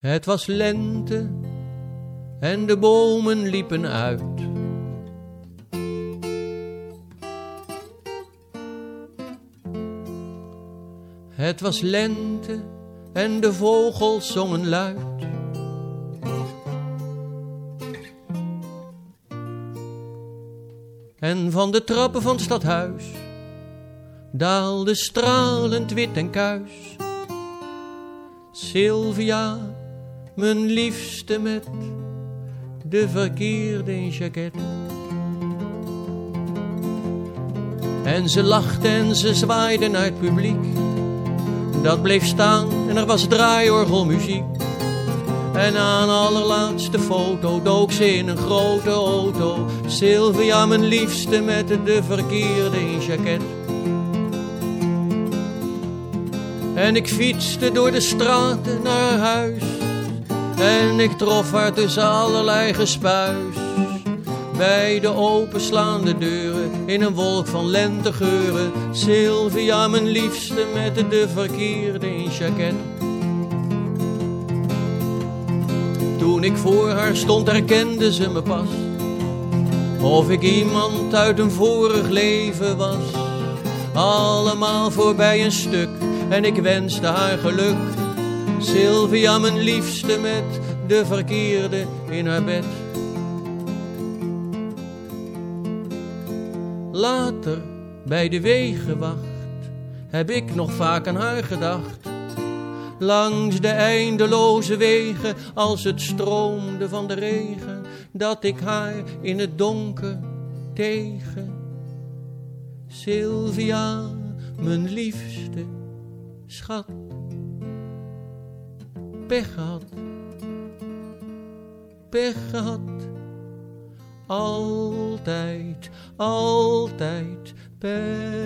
Het was lente en de bomen liepen uit. Het was lente en de vogels zongen luid. En van de trappen van het stadhuis daalde stralend wit en kuis. Sylvia, mijn liefste met de verkeerde in. En ze lachte en ze zwaaide naar het publiek. Dat bleef staan en er was draaiorgelmuziek. En aan allerlaatste foto dook ze in een grote auto. Sylvia, mijn liefste, met de verkeerde in. En ik fietste door de straten naar huis. En ik trof haar tussen allerlei gespuis. Bij de openslaande deuren, in een wolk van lentegeuren. Sylvia, mijn liefste, met de verkeerde in jacket. Toen ik voor haar stond, herkende ze me pas. Of ik iemand uit een vorig leven was. Allemaal voorbij een stuk en ik wenste haar geluk. Sylvia, mijn liefste, met de verkeerde in haar bed. Later, bij de wegenwacht, heb ik nog vaak aan haar gedacht. Langs de eindeloze wegen, als het stroomde van de regen, dat ik haar in het donker tegen. Sylvia, mijn liefste schat, pech gehad, pech gehad. Altijd, altijd pech